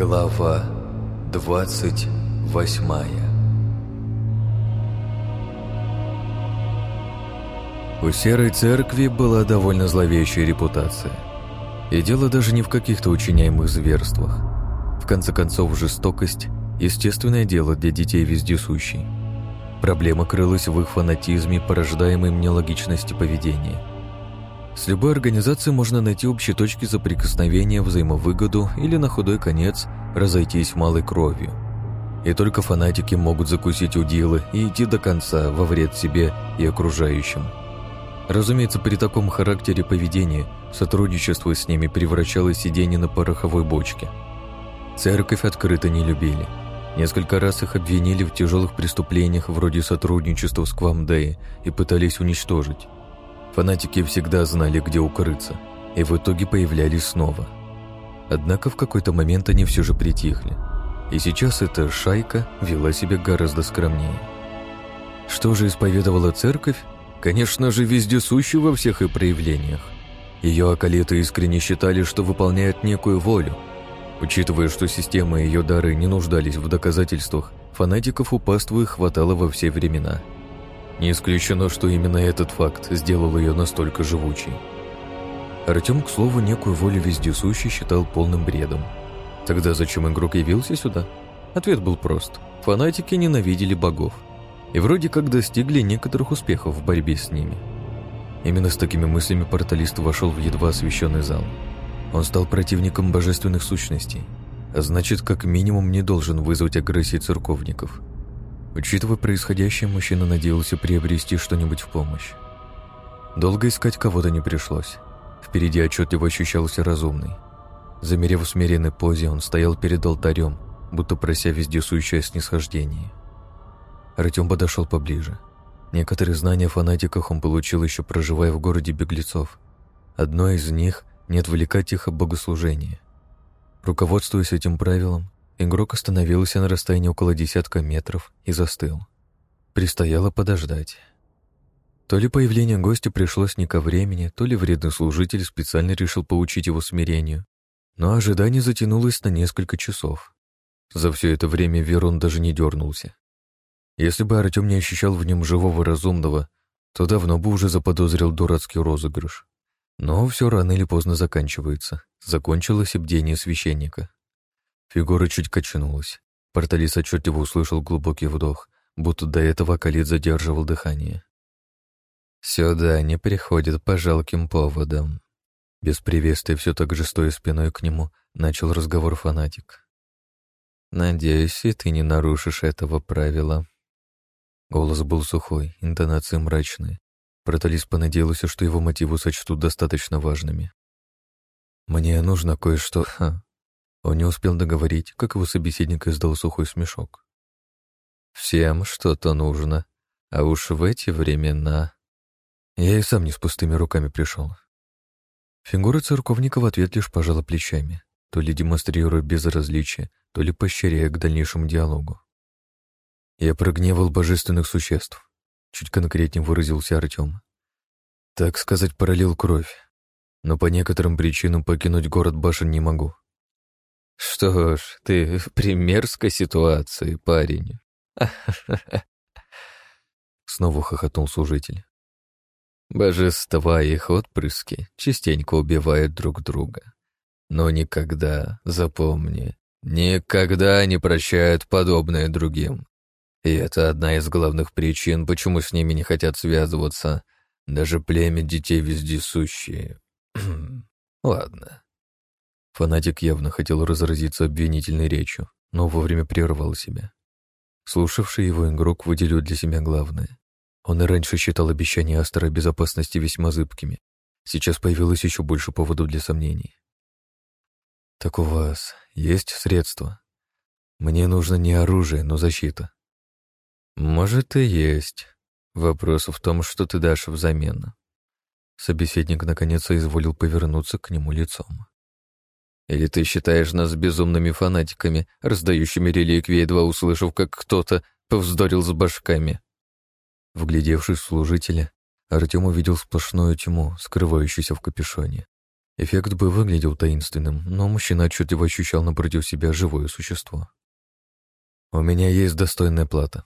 Глава двадцать восьмая У Серой Церкви была довольно зловещая репутация. И дело даже не в каких-то учиняемых зверствах. В конце концов, жестокость – естественное дело для детей вездесущей. Проблема крылась в их фанатизме, порождаемой нелогичности поведения – с любой организацией можно найти общие точки соприкосновения, взаимовыгоду или на худой конец разойтись малой кровью. И только фанатики могут закусить удилы и идти до конца во вред себе и окружающим. Разумеется, при таком характере поведения сотрудничество с ними превращалось в сидение на пороховой бочке. Церковь открыто не любили. Несколько раз их обвинили в тяжелых преступлениях вроде сотрудничества с Квамдеей и пытались уничтожить. Фанатики всегда знали, где укрыться, и в итоге появлялись снова. Однако в какой-то момент они все же притихли. И сейчас эта шайка вела себя гораздо скромнее. Что же исповедовала церковь? Конечно же, вездесущую во всех и проявлениях. Ее околеты искренне считали, что выполняют некую волю. Учитывая, что система и ее дары не нуждались в доказательствах, фанатиков у паствы хватало во все времена – не исключено, что именно этот факт сделал ее настолько живучей. Артем, к слову, некую волю вездесущей считал полным бредом. Тогда зачем игрок явился сюда? Ответ был прост. Фанатики ненавидели богов. И вроде как достигли некоторых успехов в борьбе с ними. Именно с такими мыслями порталист вошел в едва освещенный зал. Он стал противником божественных сущностей, а значит, как минимум не должен вызвать агрессии церковников. Учитывая происходящее, мужчина надеялся приобрести что-нибудь в помощь. Долго искать кого-то не пришлось. Впереди отчетливо ощущался разумный. Замерев в смиренной позе, он стоял перед алтарем, будто прося вездесущее снисхождение. Артем подошел поближе. Некоторые знания о фанатиках он получил еще проживая в городе беглецов. Одно из них — не отвлекать их от богослужения. Руководствуясь этим правилом, Игрок остановился на расстоянии около десятка метров и застыл. Пристояло подождать. То ли появление гостя пришлось не ко времени, то ли вредный служитель специально решил поучить его смирению. Но ожидание затянулось на несколько часов. За все это время Верон даже не дернулся. Если бы Артем не ощущал в нем живого разумного, то давно бы уже заподозрил дурацкий розыгрыш. Но все рано или поздно заканчивается. Закончилось и бдение священника. Фигура чуть качнулась. Порталист отчетливо услышал глубокий вдох, будто до этого Калит задерживал дыхание. «Сюда не приходит по жалким поводам». Без приветствия, все так же стоя спиной к нему, начал разговор фанатик. «Надеюсь, и ты не нарушишь этого правила». Голос был сухой, интонации мрачные. Проталис понадеялся, что его мотивы сочтут достаточно важными. «Мне нужно кое-что...» Он не успел договорить, как его собеседник издал сухой смешок. «Всем что-то нужно, а уж в эти времена...» Я и сам не с пустыми руками пришел. Фигура церковника в ответ лишь пожала плечами, то ли демонстрируя безразличие, то ли поощряя к дальнейшему диалогу. Я прогневал божественных существ, чуть конкретнее выразился Артем. Так сказать, пролил кровь, но по некоторым причинам покинуть город башен не могу. «Что ж, ты в примерской ситуации, парень». Снова хохотнул служитель. Божества и их отпрыски частенько убивают друг друга. Но никогда, запомни, никогда не прощают подобное другим. И это одна из главных причин, почему с ними не хотят связываться даже племя детей вездесущие. Ладно, Фанатик явно хотел разразиться обвинительной речью, но вовремя прервал себя. Слушавший его игрок выделил для себя главное. Он и раньше считал обещания Астера безопасности весьма зыбкими. Сейчас появилось еще больше поводов для сомнений. «Так у вас есть средства? Мне нужно не оружие, но защита». «Может, и есть. Вопрос в том, что ты дашь взамен». Собеседник наконец изволил повернуться к нему лицом. Или ты считаешь нас безумными фанатиками, раздающими реликвии, едва услышав, как кто-то повздорил с башками?» Вглядевшись в служителя, Артем увидел сплошную тьму, скрывающуюся в капюшоне. Эффект бы выглядел таинственным, но мужчина отчетливо ощущал напротив себя живое существо. «У меня есть достойная плата».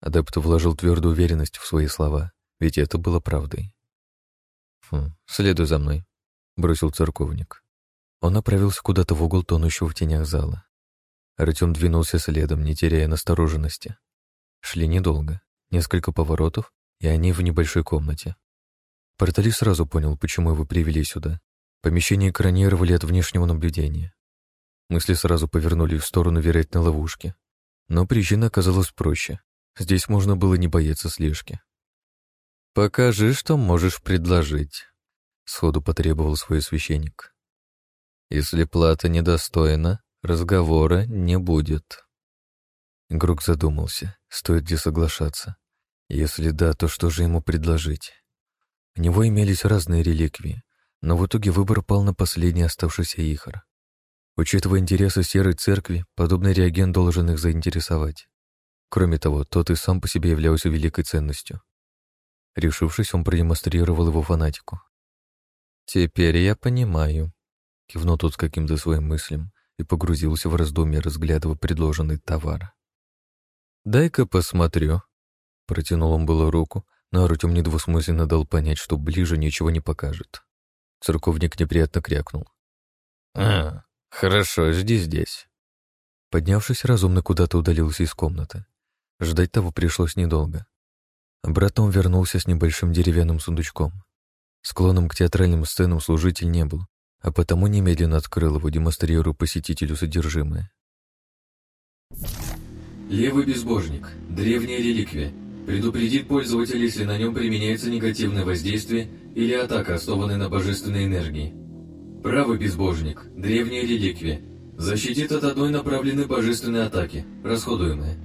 Адепт вложил твердую уверенность в свои слова, ведь это было правдой. «Хм, следуй за мной», — бросил церковник. Он направился куда-то в угол тонущего в тенях зала. Артем двинулся следом, не теряя настороженности. Шли недолго, несколько поворотов, и они в небольшой комнате. Портали сразу понял, почему его привели сюда. Помещение экранировали от внешнего наблюдения. Мысли сразу повернули в сторону вероятной ловушки. Но причина оказалась проще. Здесь можно было не бояться слежки. «Покажи, что можешь предложить», — сходу потребовал свой священник. «Если плата недостойна, разговора не будет». Грук задумался, стоит ли соглашаться. Если да, то что же ему предложить? У него имелись разные реликвии, но в итоге выбор пал на последний оставшийся ихор. Учитывая интересы Серой Церкви, подобный реагент должен их заинтересовать. Кроме того, тот и сам по себе являлся великой ценностью. Решившись, он продемонстрировал его фанатику. «Теперь я понимаю», — кивнул тот с каким-то своим мыслям и погрузился в раздумье, разглядывая предложенный товар. «Дай-ка посмотрю», — протянул он было руку, но Артем недвусмысленно дал понять, что ближе ничего не покажет. Церковник неприятно крякнул. «А, хорошо, жди здесь». Поднявшись, разумно куда-то удалился из комнаты. Ждать того пришлось недолго. Обратно он вернулся с небольшим деревянным сундучком. Склоном к театральным сценам служитель не был, а потому немедленно открыл его, демонстрируя посетителю содержимое. Левый безбожник. Древняя реликвия. Предупредит пользователя, если на нем применяется негативное воздействие или атака, основанная на божественной энергии. Правый безбожник, древняя реликвия, защитит от одной направленной божественной атаки, расходуемая.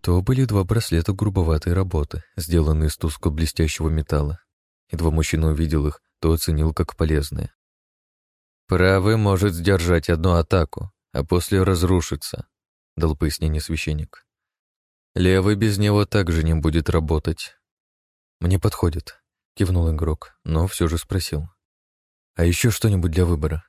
То были два браслета грубоватой работы, сделанные из тускло-блестящего металла. Едва мужчина увидел их, то оценил как полезные. «Правый может сдержать одну атаку, а после разрушиться», — дал пояснение священник. Левый без него также не будет работать. Мне подходит, кивнул игрок, но все же спросил. А еще что-нибудь для выбора?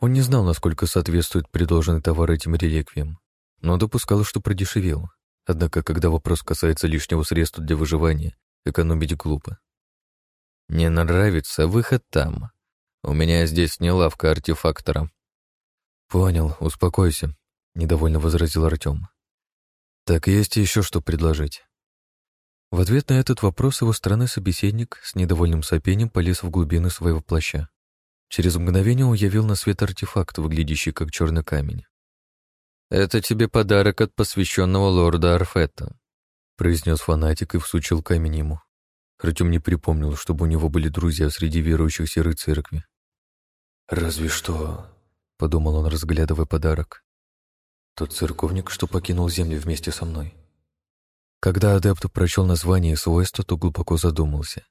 Он не знал, насколько соответствует предложенный товар этим реликвиям, но допускал, что продешевел. Однако, когда вопрос касается лишнего средства для выживания, экономить глупо. «Не нравится выход там. У меня здесь не лавка артефактора». «Понял, успокойся», — недовольно возразил Артем. Так есть еще что предложить. В ответ на этот вопрос его стороны собеседник с недовольным сопением полез в глубины своего плаща. Через мгновение он явил на свет артефакт, выглядящий как черный камень. «Это тебе подарок от посвященного лорда Арфета», произнес фанатик и всучил камень ему. Артем не припомнил, чтобы у него были друзья среди верующих серой церкви. «Разве что...» — подумал он, разглядывая подарок. Тот церковник, что покинул землю вместе со мной. Когда адепт прочел название и свойства, то глубоко задумался.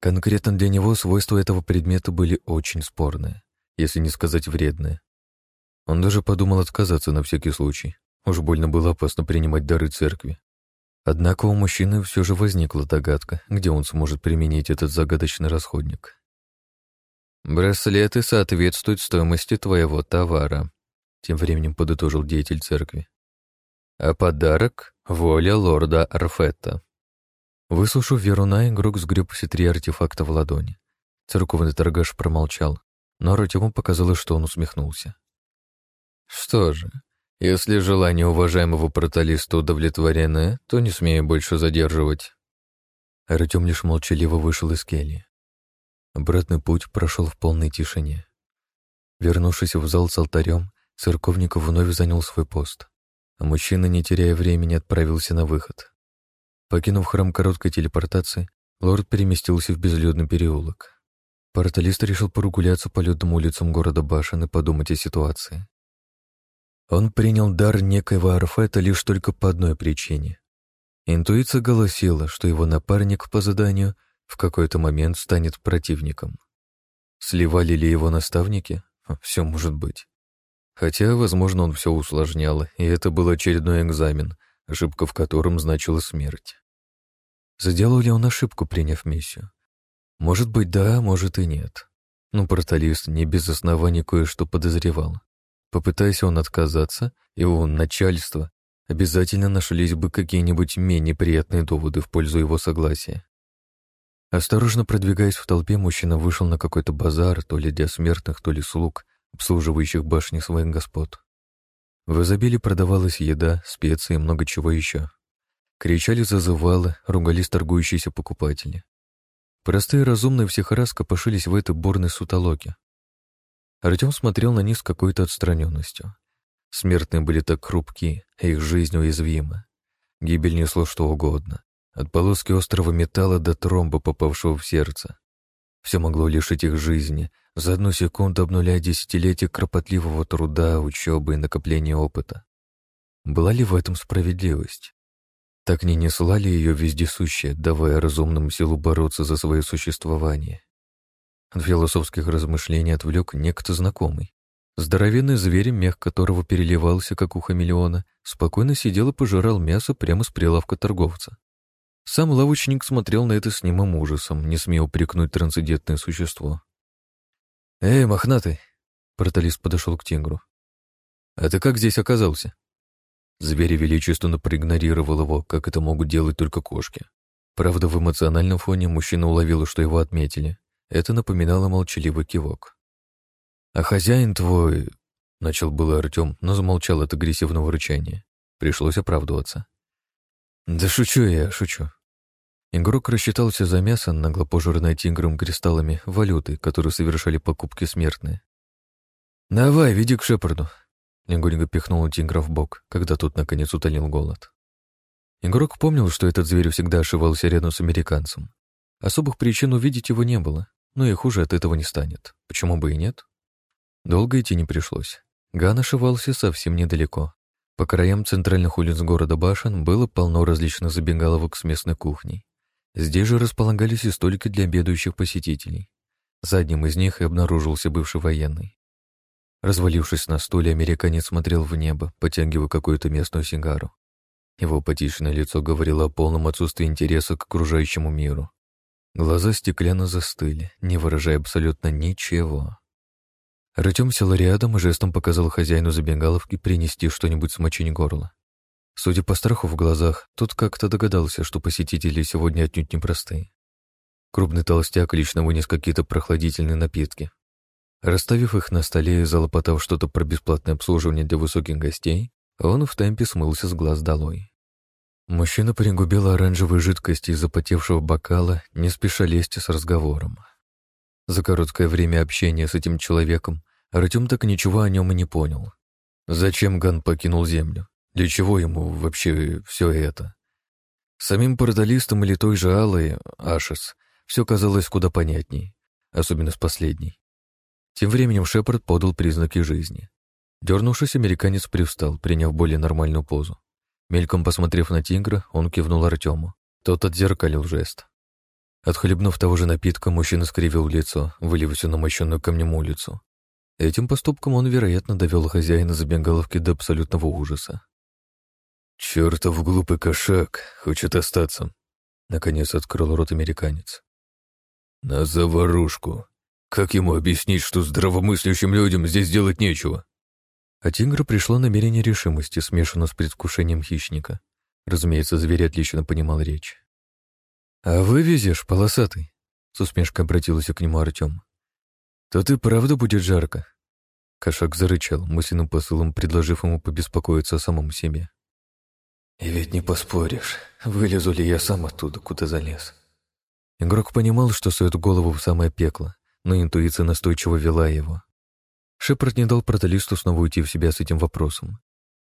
Конкретно для него свойства этого предмета были очень спорные, если не сказать вредные. Он даже подумал отказаться на всякий случай. Уж больно было опасно принимать дары церкви. Однако у мужчины все же возникла догадка, где он сможет применить этот загадочный расходник. «Браслеты соответствуют стоимости твоего товара», тем временем подытожил деятель церкви. А подарок — воля лорда Арфетта. Выслушав Веруна, игрок сгреб все три артефакта в ладони. Церковный торгаш промолчал, но Артему показалось, что он усмехнулся. «Что же, если желание уважаемого проталиста удовлетворено, то не смею больше задерживать». Артем лишь молчаливо вышел из кельи. Обратный путь прошел в полной тишине. Вернувшись в зал с алтарем, Церковников вновь занял свой пост, а мужчина, не теряя времени, отправился на выход. Покинув храм короткой телепортации, лорд переместился в безлюдный переулок. Порталист решил прогуляться по людным улицам города Башен и подумать о ситуации. Он принял дар некоего Арфета лишь только по одной причине. Интуиция голосила, что его напарник по заданию в какой-то момент станет противником. Сливали ли его наставники? Все может быть. Хотя, возможно, он все усложнял, и это был очередной экзамен, ошибка в котором значила смерть. Заделал ли он ошибку, приняв миссию? Может быть, да, может и нет. Но порталист не без оснований кое-что подозревал. Попытайся он отказаться, его начальство обязательно нашлись бы какие-нибудь менее приятные доводы в пользу его согласия. Осторожно продвигаясь в толпе, мужчина вышел на какой-то базар, то ли для смертных, то ли слуг, обслуживающих башни своих господ. В изобилии продавалась еда, специи и много чего еще. Кричали зазывалы, ругались торгующиеся покупатели. Простые разумные всех раз копошились в этой бурной сутолоке. Артем смотрел на них с какой-то отстраненностью. Смертные были так хрупки, а их жизнь уязвима. Гибель несло что угодно. От полоски острого металла до тромба, попавшего в сердце. Все могло лишить их жизни, за одну секунду обнуляя десятилетия кропотливого труда, учебы и накопления опыта. Была ли в этом справедливость? Так не несла ли ее вездесущая, давая разумному силу бороться за свое существование? От философских размышлений отвлек некто знакомый. Здоровенный зверь, мех которого переливался, как у хамелеона, спокойно сидел и пожирал мясо прямо с прилавка торговца. Сам лавочник смотрел на это с немым ужасом, не смея упрекнуть трансцендентное существо. «Эй, мохнатый!» — порталист подошел к тигру. «А ты как здесь оказался?» Зверь величественно проигнорировал его, как это могут делать только кошки. Правда, в эмоциональном фоне мужчина уловил, что его отметили. Это напоминало молчаливый кивок. «А хозяин твой...» — начал было Артем, но замолчал от агрессивного рычания. Пришлось оправдываться. «Да шучу я, шучу». Игрок рассчитался за мясо, нагло пожирное тигром кристаллами, валюты, которые совершали покупки смертные. «Давай, веди к Шепарду», Легонько пихнул тигра в бок, когда тот наконец утолил голод. Игрок помнил, что этот зверь всегда ошивался рядом с американцем. Особых причин увидеть его не было, но и хуже от этого не станет. Почему бы и нет? Долго идти не пришлось. Ган ошивался совсем недалеко. По краям центральных улиц города Башен было полно различных забегаловок с местной кухней. Здесь же располагались и столики для обедающих посетителей. За одним из них и обнаружился бывший военный. Развалившись на стуле, американец смотрел в небо, потягивая какую-то местную сигару. Его потишное лицо говорило о полном отсутствии интереса к окружающему миру. Глаза стеклянно застыли, не выражая абсолютно ничего. Артем сел рядом и жестом показал хозяину забегаловки принести что-нибудь смочить горло. Судя по страху в глазах, тот как-то догадался, что посетители сегодня отнюдь непростые. Крупный толстяк лично вынес какие-то прохладительные напитки, Расставив их на столе и залопотав что-то про бесплатное обслуживание для высоких гостей, он в темпе смылся с глаз долой. Мужчина пригубил оранжевой жидкости из запотевшего бокала, не спеша лезть с разговором. За короткое время общения с этим человеком Артем так ничего о нем и не понял. Зачем Ган покинул Землю? Для чего ему вообще все это? Самим порталистам или той же Аллой, Ашес, все казалось куда понятней, особенно с последней. Тем временем Шепард подал признаки жизни. Дернувшись, американец привстал, приняв более нормальную позу. Мельком посмотрев на тигра, он кивнул Артему. Тот отзеркалил жест. Отхлебнув того же напитка, мужчина скривил лицо, вылив всю намощенную камнем улицу. Этим поступком он, вероятно, довел хозяина забегаловки до абсолютного ужаса. «Чертов глупый кошак, хочет остаться», — наконец открыл рот американец. «На заварушку», как ему объяснить, что здравомыслящим людям здесь делать нечего? От тигра пришло намерение решимости, смешанное с предвкушением хищника. Разумеется, зверь отлично понимал речь. «А вывезешь, полосатый?» — с усмешкой обратился к нему Артем. «То ты правда будет жарко?» Кошак зарычал, мысленным посылом предложив ему побеспокоиться о самом себе. «И ведь не поспоришь, вылезу ли я сам оттуда, куда залез?» Игрок понимал, что сует голову в самое пекло, но интуиция настойчиво вела его. Шепард не дал проталисту снова уйти в себя с этим вопросом.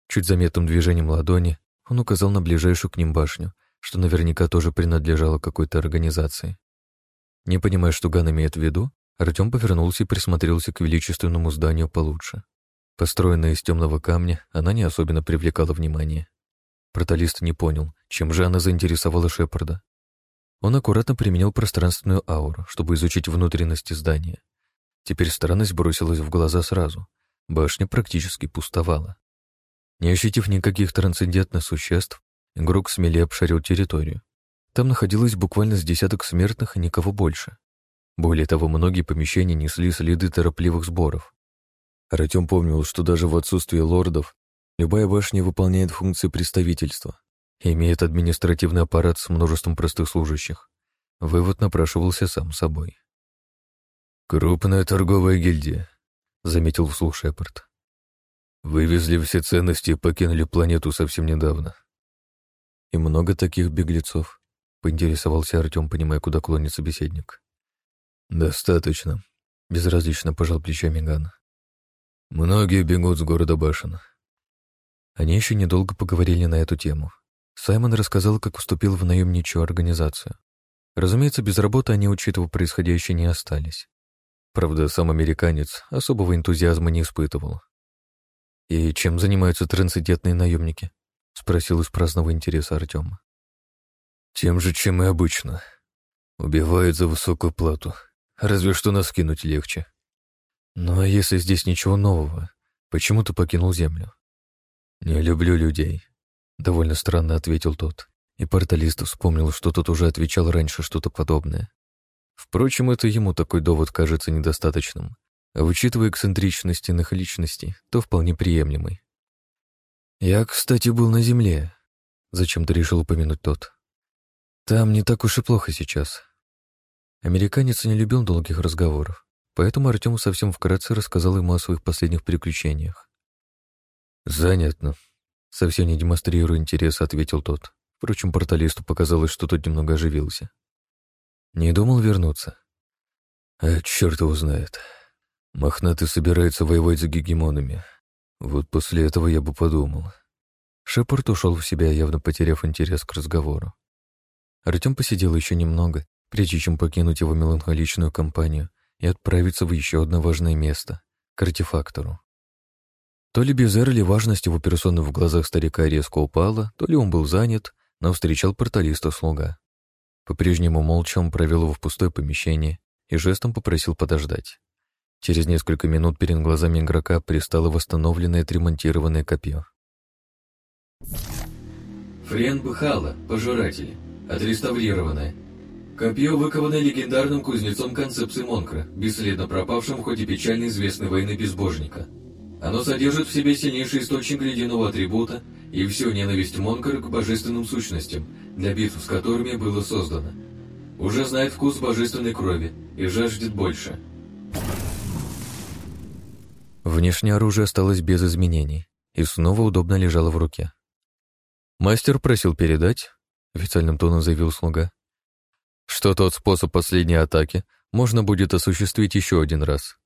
Чуть заметным движением ладони он указал на ближайшую к ним башню, что наверняка тоже принадлежала какой-то организации. Не понимая, что Ган имеет в виду, Артем повернулся и присмотрелся к величественному зданию получше. Построенная из темного камня, она не особенно привлекала внимание. Проталист не понял, чем же она заинтересовала Шепарда. Он аккуратно применил пространственную ауру, чтобы изучить внутренности здания. Теперь странность бросилась в глаза сразу. Башня практически пустовала. Не ощутив никаких трансцендентных существ, игрок смелее обшарил территорию. Там находилось буквально с десяток смертных и никого больше. Более того, многие помещения несли следы торопливых сборов. Артем помнил, что даже в отсутствие лордов любая башня выполняет функции представительства и имеет административный аппарат с множеством простых служащих. Вывод напрашивался сам собой. «Крупная торговая гильдия», — заметил вслух Шепард. «Вывезли все ценности и покинули планету совсем недавно». «И много таких беглецов?» — поинтересовался Артем, понимая, куда клонит собеседник. «Достаточно», — безразлично пожал плечами Ган. «Многие бегут с города Башен». Они еще недолго поговорили на эту тему. Саймон рассказал, как вступил в наемничью организацию. Разумеется, без работы они, учитывая происходящее, не остались. Правда, сам американец особого энтузиазма не испытывал. «И чем занимаются трансцендентные наемники?» — спросил из праздного интереса Артема. «Тем же, чем и обычно. Убивают за высокую плату, Разве что нас кинуть легче. Ну а если здесь ничего нового, почему ты покинул Землю? Не люблю людей. Довольно странно ответил тот. И порталист вспомнил, что тот уже отвечал раньше что-то подобное. Впрочем, это ему такой довод кажется недостаточным. А учитывая эксцентричность иных личностей, то вполне приемлемый. «Я, кстати, был на Земле», — зачем-то решил упомянуть тот. «Там не так уж и плохо сейчас. Американец не любил долгих разговоров, поэтому Артем совсем вкратце рассказал ему о своих последних приключениях. «Занятно», — совсем не демонстрируя интереса, ответил тот. Впрочем, порталисту показалось, что тот немного оживился. «Не думал вернуться?» «А черт его знает. Мохнатый собирается воевать за гегемонами. Вот после этого я бы подумал». Шепард ушел в себя, явно потеряв интерес к разговору. Артем посидел еще немного прежде чем покинуть его меланхоличную компанию и отправиться в еще одно важное место — к артефактору. То ли без Эрли важность его персоны в глазах старика резко упала, то ли он был занят, но встречал порталиста слуга. По-прежнему молча он провел его в пустое помещение и жестом попросил подождать. Через несколько минут перед глазами игрока пристало восстановленное отремонтированное копье. Френ Бхала, пожиратель, отреставрированное, Копье выковано легендарным кузнецом концепции Монкра, бесследно пропавшим, хоть и печально известной войны безбожника. Оно содержит в себе сильнейший источник ледяного атрибута и всю ненависть Монкра к божественным сущностям, для битв с которыми было создано. Уже знает вкус божественной крови и жаждет больше. Внешнее оружие осталось без изменений и снова удобно лежало в руке. «Мастер просил передать», — официальным тоном заявил слуга, что тот способ последней атаки можно будет осуществить еще один раз.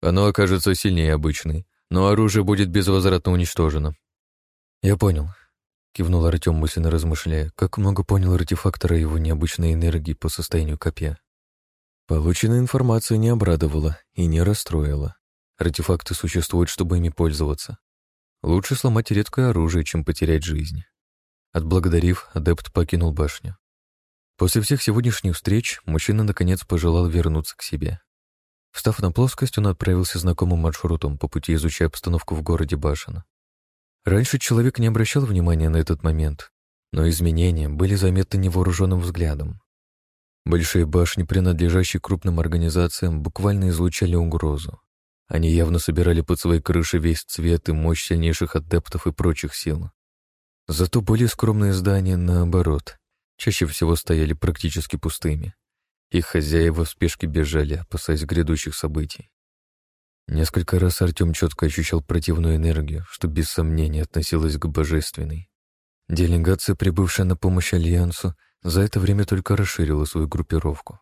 Оно окажется сильнее обычной, но оружие будет безвозвратно уничтожено. Я понял. Кивнул Артем, мысленно размышляя, как много понял артефактора его необычной энергии по состоянию копья. Полученная информация не обрадовала и не расстроила. Артефакты существуют, чтобы ими пользоваться. Лучше сломать редкое оружие, чем потерять жизнь. Отблагодарив, адепт покинул башню. После всех сегодняшних встреч мужчина наконец пожелал вернуться к себе. Встав на плоскость, он отправился знакомым маршрутом, по пути изучая обстановку в городе Башена. Раньше человек не обращал внимания на этот момент, но изменения были заметны невооруженным взглядом. Большие башни, принадлежащие крупным организациям, буквально излучали угрозу. Они явно собирали под своей крышей весь цвет и мощь сильнейших адептов и прочих сил. Зато более скромные здания, наоборот, чаще всего стояли практически пустыми. Их хозяева в спешке бежали, опасаясь грядущих событий. Несколько раз Артем четко ощущал противную энергию, что без сомнения относилась к божественной. Делегация, прибывшая на помощь Альянсу, за это время только расширила свою группировку.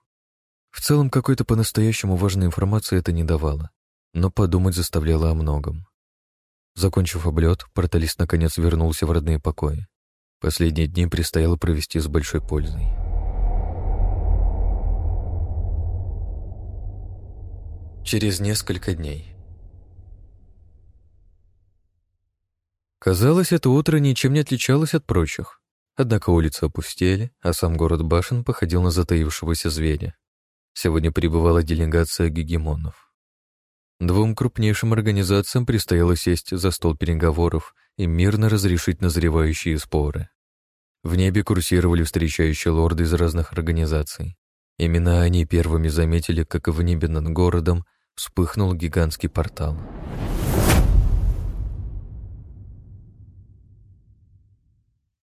В целом, какой-то по-настоящему важной информации это не давало, но подумать заставляло о многом. Закончив облет, порталист наконец вернулся в родные покои. Последние дни предстояло провести с большой пользой. Через несколько дней. Казалось, это утро ничем не отличалось от прочих. Однако улицы опустели, а сам город Башен походил на затаившегося зверя. Сегодня прибывала делегация гегемонов. Двум крупнейшим организациям предстояло сесть за стол переговоров и мирно разрешить назревающие споры. В небе курсировали встречающие лорды из разных организаций. Именно они первыми заметили, как в небе над городом вспыхнул гигантский портал —